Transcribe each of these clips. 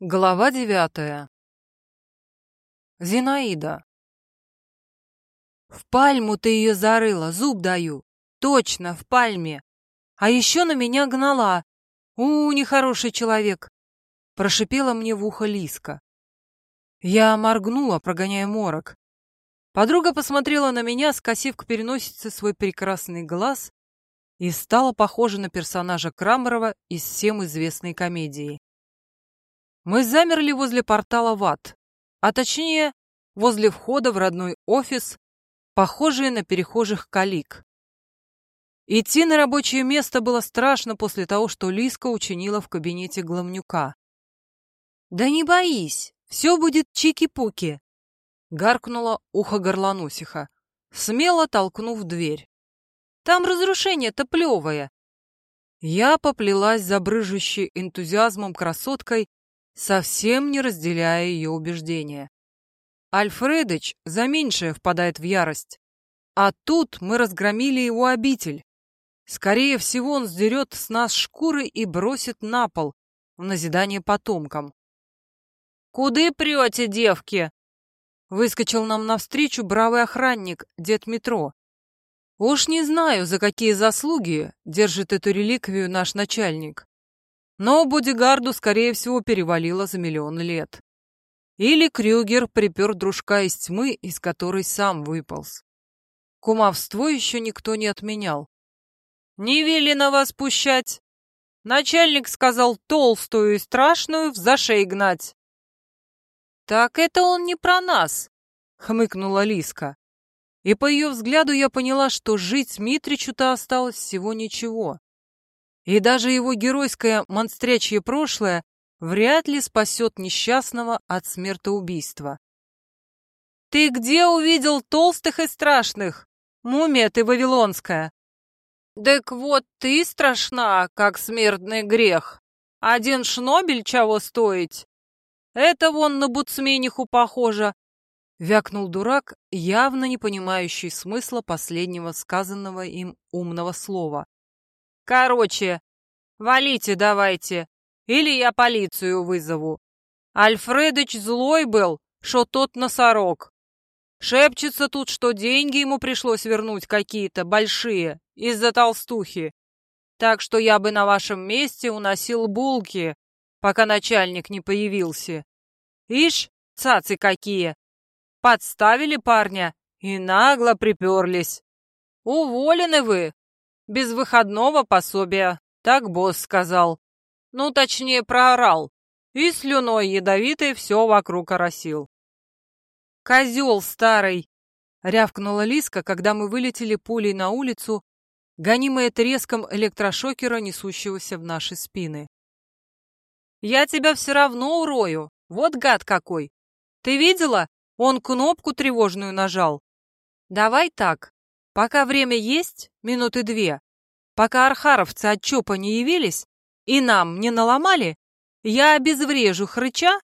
Глава девятая. Зинаида. В пальму ты ее зарыла, зуб даю. Точно, в пальме. А еще на меня гнала. У, нехороший человек. Прошипела мне в ухо Лиска. Я моргнула, прогоняя морок. Подруга посмотрела на меня, скосив к переносице свой прекрасный глаз, и стала похожа на персонажа Крамерова из всем известной комедии. Мы замерли возле портала ВАТ, а точнее, возле входа в родной офис, похожие на перехожих калик. Идти на рабочее место было страшно после того, что Лиска учинила в кабинете Гломнюка. «Да не боись, все будет чики-пуки!» — гаркнула ухо горланусиха, смело толкнув дверь. «Там разрушение-то плевое!» Я поплелась за брыжущей энтузиазмом красоткой совсем не разделяя ее убеждения. Альфредыч за меньшее впадает в ярость. А тут мы разгромили его обитель. Скорее всего, он сдерет с нас шкуры и бросит на пол в назидание потомкам. «Куды прете, девки?» Выскочил нам навстречу бравый охранник, дед Метро. Уж не знаю, за какие заслуги держит эту реликвию наш начальник. Но бодигарду, скорее всего, перевалило за миллион лет. Или Крюгер припер дружка из тьмы, из которой сам выполз. Кумовство еще никто не отменял. «Не велено вас пущать!» Начальник сказал толстую и страшную в зашей гнать. «Так это он не про нас!» — хмыкнула Лиска. И по ее взгляду я поняла, что жить Митричу-то осталось всего ничего и даже его геройское монстрячье прошлое вряд ли спасет несчастного от смертоубийства. «Ты где увидел толстых и страшных? Мумия ты вавилонская!» «Так вот ты страшна, как смертный грех. Один шнобель чего стоить? Это вон на буцмениху похоже!» Вякнул дурак, явно не понимающий смысла последнего сказанного им умного слова. Короче, валите давайте, или я полицию вызову. Альфредыч злой был, что тот носорог. Шепчется тут, что деньги ему пришлось вернуть какие-то большие из-за толстухи. Так что я бы на вашем месте уносил булки, пока начальник не появился. Ишь, цацы какие! Подставили парня и нагло приперлись. Уволены вы, без выходного пособия, так босс сказал. Ну, точнее, проорал. И слюной ядовитой все вокруг оросил. «Козел старый!» — рявкнула Лиска, когда мы вылетели пулей на улицу, гонимая треском электрошокера, несущегося в наши спины. «Я тебя все равно урою! Вот гад какой! Ты видела? Он кнопку тревожную нажал. Давай так, Пока время есть, минуты две, пока архаровцы от ЧОПа не явились и нам не наломали, я обезврежу хрыча,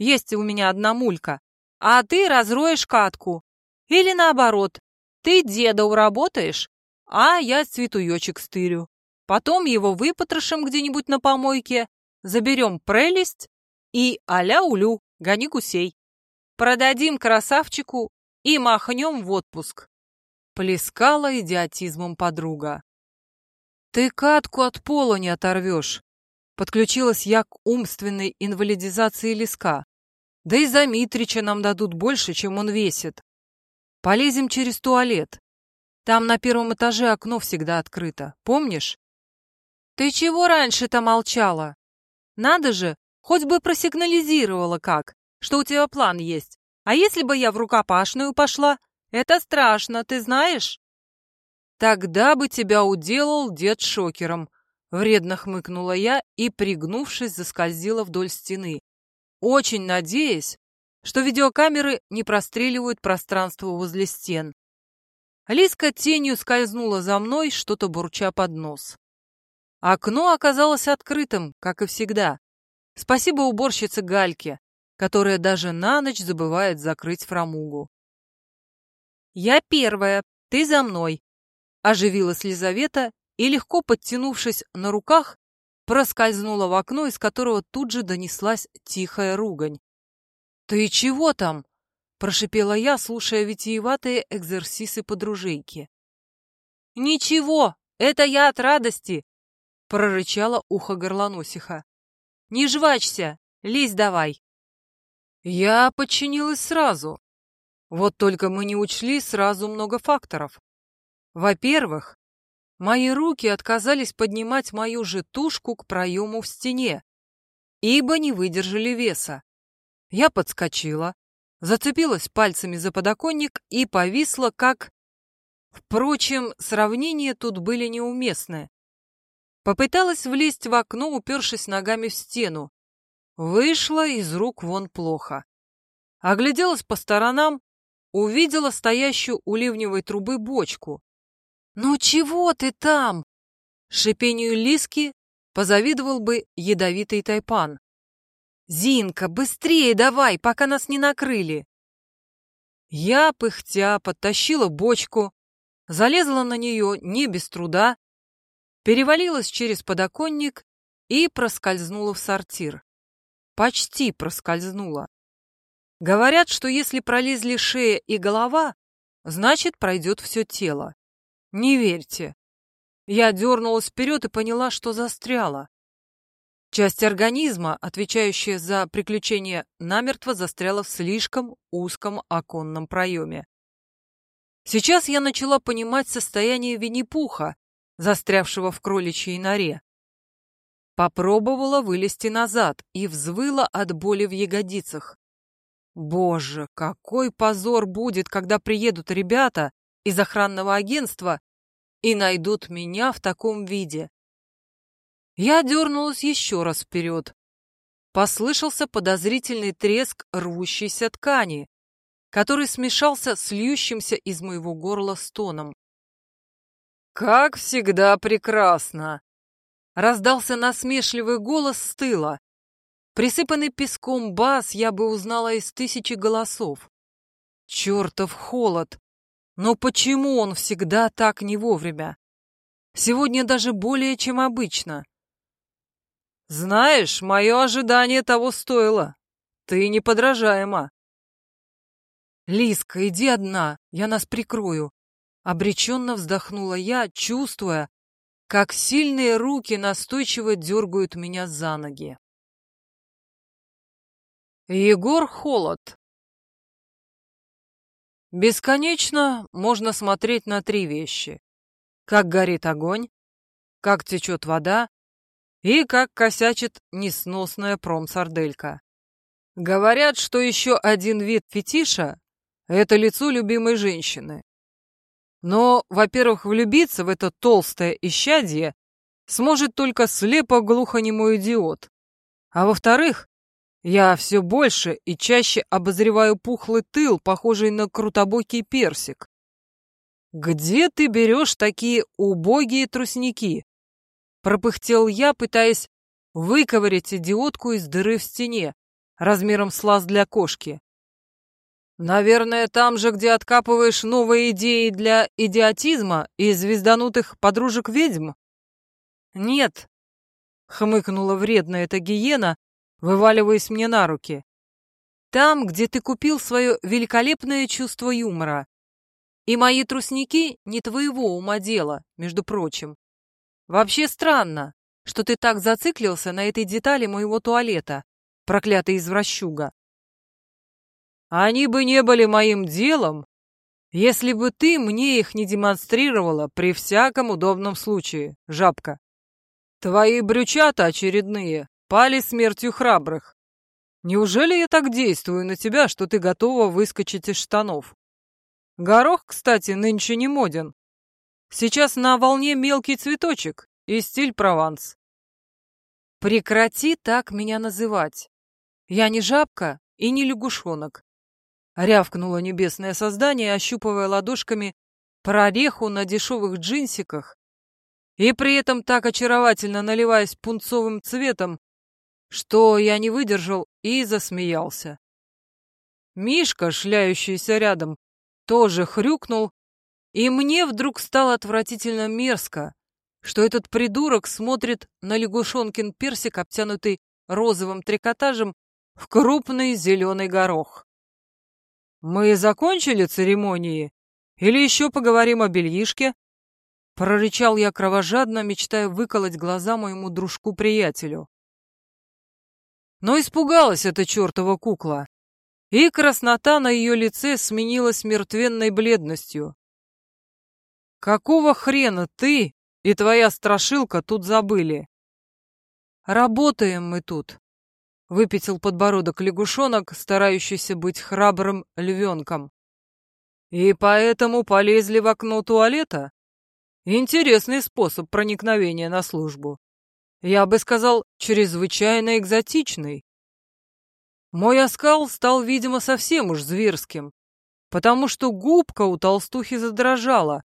есть у меня одна мулька, а ты разроешь катку. Или наоборот, ты деда уработаешь, а я цветуёчек стырю. Потом его выпотрошим где-нибудь на помойке, заберем прелесть и аля улю, гони гусей. Продадим красавчику и махнем в отпуск. Плескала идиотизмом подруга. «Ты катку от пола не оторвешь!» Подключилась я к умственной инвалидизации леска. Да и за Митрича нам дадут больше, чем он весит. Полезем через туалет. Там на первом этаже окно всегда открыто. Помнишь? Ты чего раньше-то молчала? Надо же, хоть бы просигнализировала как, что у тебя план есть. А если бы я в рукопашную пошла, это страшно, ты знаешь?» «Тогда бы тебя уделал дед шокером», — вредно хмыкнула я и, пригнувшись, заскользила вдоль стены, очень надеясь, что видеокамеры не простреливают пространство возле стен. Лиска тенью скользнула за мной, что-то бурча под нос. Окно оказалось открытым, как и всегда. Спасибо уборщице Гальке, которая даже на ночь забывает закрыть фрамугу. «Я первая, ты за мной», — оживилась Лизавета и, легко подтянувшись на руках, проскользнула в окно, из которого тут же донеслась тихая ругань. «Ты чего там?» — прошипела я, слушая витиеватые экзерсисы подружейки. «Ничего, это я от радости!» — прорычала ухо горлоносиха. «Не жвачься, лезь давай!» Я подчинилась сразу. Вот только мы не учли сразу много факторов. Во-первых, мои руки отказались поднимать мою же тушку к проему в стене, ибо не выдержали веса. Я подскочила, зацепилась пальцами за подоконник и повисла, как... Впрочем, сравнения тут были неуместны. Попыталась влезть в окно, упершись ногами в стену. Вышло из рук вон плохо. Огляделась по сторонам, увидела стоящую у ливневой трубы бочку. «Ну чего ты там?» Шипению Лиски позавидовал бы ядовитый тайпан. «Зинка, быстрее давай, пока нас не накрыли!» Я, пыхтя, подтащила бочку, залезла на нее не без труда, перевалилась через подоконник и проскользнула в сортир. Почти проскользнула. Говорят, что если пролезли шея и голова, значит, пройдет все тело. Не верьте. Я дернулась вперед и поняла, что застряла. Часть организма, отвечающая за приключение, намертво застряла в слишком узком оконном проеме. Сейчас я начала понимать состояние Винни-Пуха, застрявшего в кроличьей норе. Попробовала вылезти назад и взвыла от боли в ягодицах. Боже, какой позор будет, когда приедут ребята из охранного агентства и найдут меня в таком виде. Я дернулась еще раз вперед. Послышался подозрительный треск рвущейся ткани, который смешался с льющимся из моего горла стоном. «Как всегда прекрасно!» Раздался насмешливый голос с тыла. Присыпанный песком бас я бы узнала из тысячи голосов. Чертов холод! Но почему он всегда так не вовремя? Сегодня даже более, чем обычно. Знаешь, мое ожидание того стоило. Ты неподражаема. Лиска, иди одна, я нас прикрою. Обреченно вздохнула я, чувствуя, как сильные руки настойчиво дергают меня за ноги. Егор Холод Бесконечно можно смотреть на три вещи. Как горит огонь, как течет вода и как косячит несносная промсарделька. Говорят, что еще один вид фетиша — это лицо любимой женщины. Но, во-первых, влюбиться в это толстое исчадье сможет только слепо-глухонемой идиот. А во-вторых, я все больше и чаще обозреваю пухлый тыл, похожий на крутобокий персик. Где ты берешь такие убогие тростники? пропыхтел я, пытаясь выковырять идиотку из дыры в стене, размером с лаз для кошки. Наверное, там же, где откапываешь новые идеи для идиотизма и звезданутых подружек-ведьм? Нет, хмыкнула вредная эта гиена, вываливаясь мне на руки. Там, где ты купил свое великолепное чувство юмора. И мои трусники не твоего ума дело, между прочим. Вообще странно, что ты так зациклился на этой детали моего туалета, проклятый извращуга. Они бы не были моим делом, если бы ты мне их не демонстрировала при всяком удобном случае, жабка. Твои брючата очередные пали смертью храбрых. Неужели я так действую на тебя, что ты готова выскочить из штанов? Горох, кстати, нынче не моден. Сейчас на волне мелкий цветочек и стиль Прованс. Прекрати так меня называть. Я не жабка и не лягушонок. Рявкнуло небесное создание, ощупывая ладошками прореху на дешевых джинсиках и при этом так очаровательно наливаясь пунцовым цветом, что я не выдержал и засмеялся. Мишка, шляющийся рядом, тоже хрюкнул и мне вдруг стало отвратительно мерзко, что этот придурок смотрит на лягушонкин персик, обтянутый розовым трикотажем, в крупный зеленый горох. «Мы закончили церемонии? Или еще поговорим о бельишке?» Прорычал я кровожадно, мечтая выколоть глаза моему дружку-приятелю. Но испугалась эта чертова кукла, и краснота на ее лице сменилась мертвенной бледностью. «Какого хрена ты и твоя страшилка тут забыли?» «Работаем мы тут», — выпятил подбородок лягушонок, старающийся быть храбрым львенком. «И поэтому полезли в окно туалета?» Интересный способ проникновения на службу. Я бы сказал, чрезвычайно экзотичный. Мой оскал стал, видимо, совсем уж зверским, потому что губка у толстухи задрожала.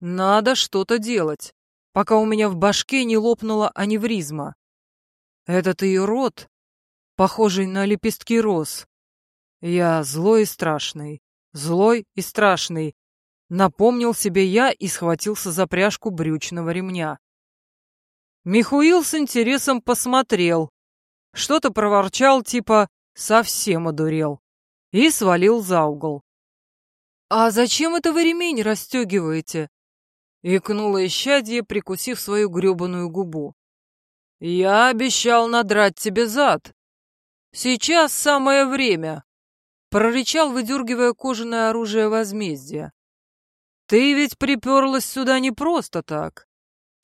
Надо что-то делать, пока у меня в башке не лопнула аневризма. Этот ее рот, похожий на лепестки роз. Я злой и страшный, злой и страшный, Напомнил себе я и схватился за пряжку брючного ремня. Михуил с интересом посмотрел. Что-то проворчал, типа «совсем одурел» и свалил за угол. «А зачем это вы ремень расстегиваете?» — икнула исчадье, прикусив свою гребаную губу. «Я обещал надрать тебе зад. Сейчас самое время», — прорычал, выдергивая кожаное оружие возмездия. Ты ведь приперлась сюда не просто так.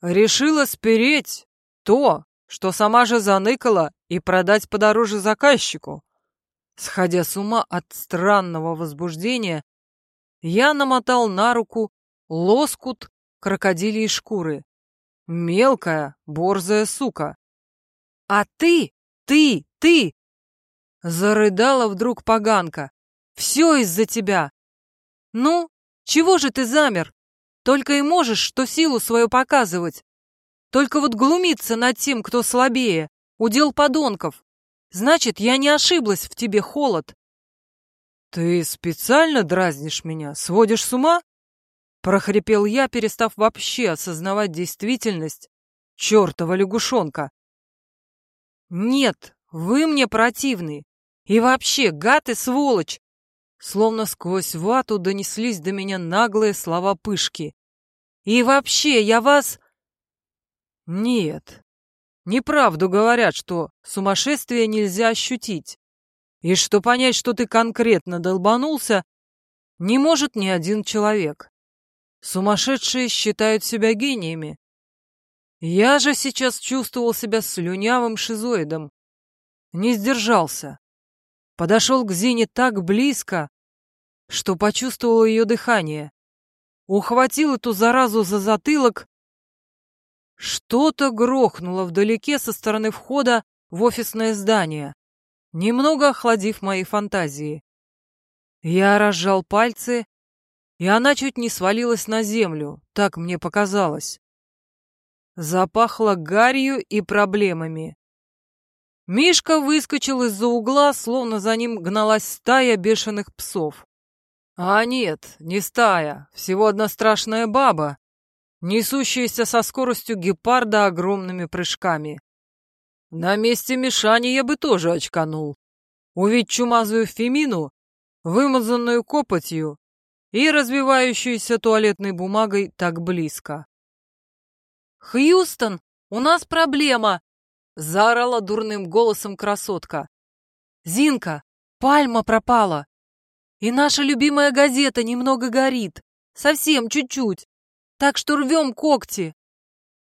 Решила спереть то, что сама же заныкала, и продать подороже заказчику. Сходя с ума от странного возбуждения, я намотал на руку лоскут крокодилей шкуры. Мелкая, борзая сука. А ты, ты, ты! Зарыдала вдруг поганка. Все из-за тебя. Ну, чего же ты замер? Только и можешь, что силу свою показывать. Только вот глумиться над тем, кто слабее, удел подонков. Значит, я не ошиблась в тебе, холод. Ты специально дразнишь меня, сводишь с ума? Прохрипел я, перестав вообще осознавать действительность чертова лягушонка. Нет, вы мне противны. И вообще, гад и сволочь. Словно сквозь вату донеслись до меня наглые слова пышки. «И вообще, я вас...» «Нет, неправду говорят, что сумасшествие нельзя ощутить, и что понять, что ты конкретно долбанулся, не может ни один человек. Сумасшедшие считают себя гениями. Я же сейчас чувствовал себя слюнявым шизоидом. Не сдержался. Подошел к Зине так близко, что почувствовал ее дыхание. Ухватил эту заразу за затылок. Что-то грохнуло вдалеке со стороны входа в офисное здание, немного охладив мои фантазии. Я разжал пальцы, и она чуть не свалилась на землю, так мне показалось. Запахло гарью и проблемами. Мишка выскочил из-за угла, словно за ним гналась стая бешеных псов. А нет, не стая, всего одна страшная баба, несущаяся со скоростью гепарда огромными прыжками. На месте Мишани я бы тоже очканул. Увидеть чумазую фемину, вымазанную копотью и развивающуюся туалетной бумагой так близко. «Хьюстон, у нас проблема!» Заорала дурным голосом красотка. «Зинка, пальма пропала! И наша любимая газета немного горит. Совсем чуть-чуть. Так что рвем когти!»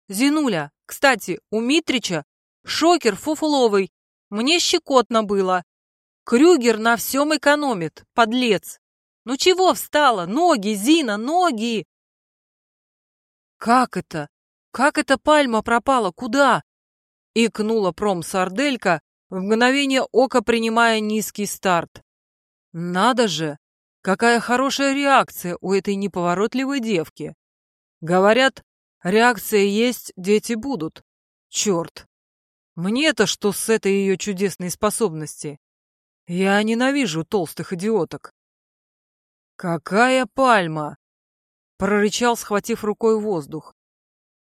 «Зинуля, кстати, у Митрича шокер фуфловый. Мне щекотно было. Крюгер на всем экономит, подлец. Ну чего встала? Ноги, Зина, ноги!» «Как это? Как эта пальма пропала? Куда?» Икнула промсарделька, в мгновение ока принимая низкий старт. Надо же, какая хорошая реакция у этой неповоротливой девки. Говорят, реакция есть, дети будут. Черт. Мне-то что с этой ее чудесной способности? Я ненавижу толстых идиоток. Какая пальма! Прорычал, схватив рукой воздух.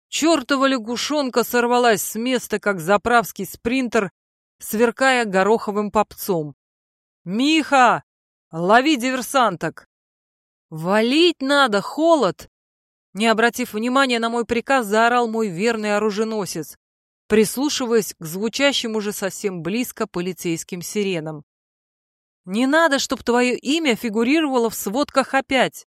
Чертова лягушонка сорвалась с места, как заправский спринтер, сверкая гороховым попцом. «Миха! Лови диверсанток!» «Валить надо, холод!» Не обратив внимания на мой приказ, заорал мой верный оруженосец, прислушиваясь к звучащим уже совсем близко полицейским сиренам. «Не надо, чтоб твое имя фигурировало в сводках опять!»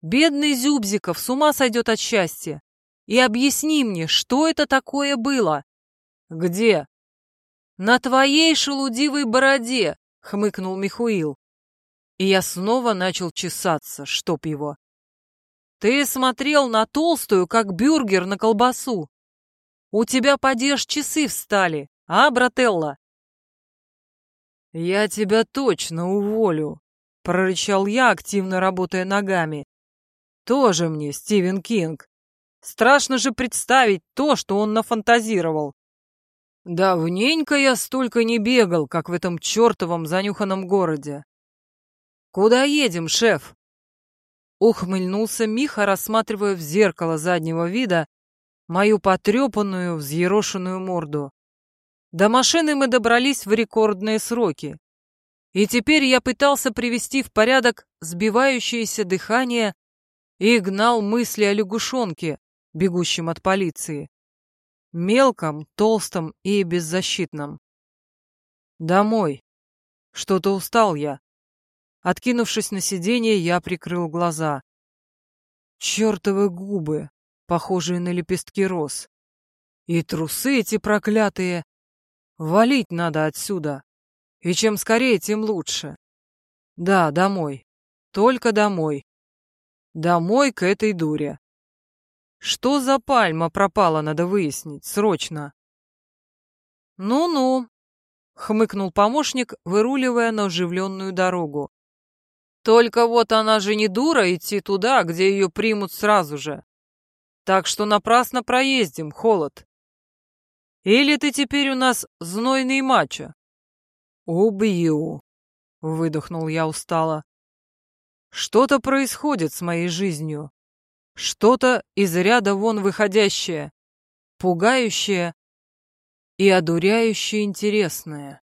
Бедный Зюбзиков с ума сойдет от счастья. И объясни мне, что это такое было? Где? На твоей шелудивой бороде, хмыкнул Михуил. И я снова начал чесаться, чтоб его. Ты смотрел на толстую, как бюргер на колбасу. У тебя, подешь, часы встали, а, брателла? Я тебя точно уволю, прорычал я, активно работая ногами. Тоже мне Стивен Кинг. Страшно же представить то, что он нафантазировал. Давненько я столько не бегал, как в этом чертовом занюханном городе. Куда едем, шеф? Ухмыльнулся Миха, рассматривая в зеркало заднего вида мою потрепанную, взъерошенную морду. До машины мы добрались в рекордные сроки. И теперь я пытался привести в порядок сбивающееся дыхание и гнал мысли о лягушонке, бегущем от полиции. Мелком, толстом и беззащитном. Домой. Что-то устал я. Откинувшись на сиденье, я прикрыл глаза. Чёртовы губы, похожие на лепестки роз. И трусы эти проклятые. Валить надо отсюда. И чем скорее, тем лучше. Да, домой. Только домой. Домой к этой дуре. Что за пальма пропала, надо выяснить, срочно. Ну-ну, хмыкнул помощник, выруливая на оживленную дорогу. Только вот она же не дура идти туда, где ее примут сразу же. Так что напрасно проездим, холод. Или ты теперь у нас знойный мачо? Убью, выдохнул я устало. Что-то происходит с моей жизнью. Что-то из ряда вон выходящее, пугающее и одуряюще интересное.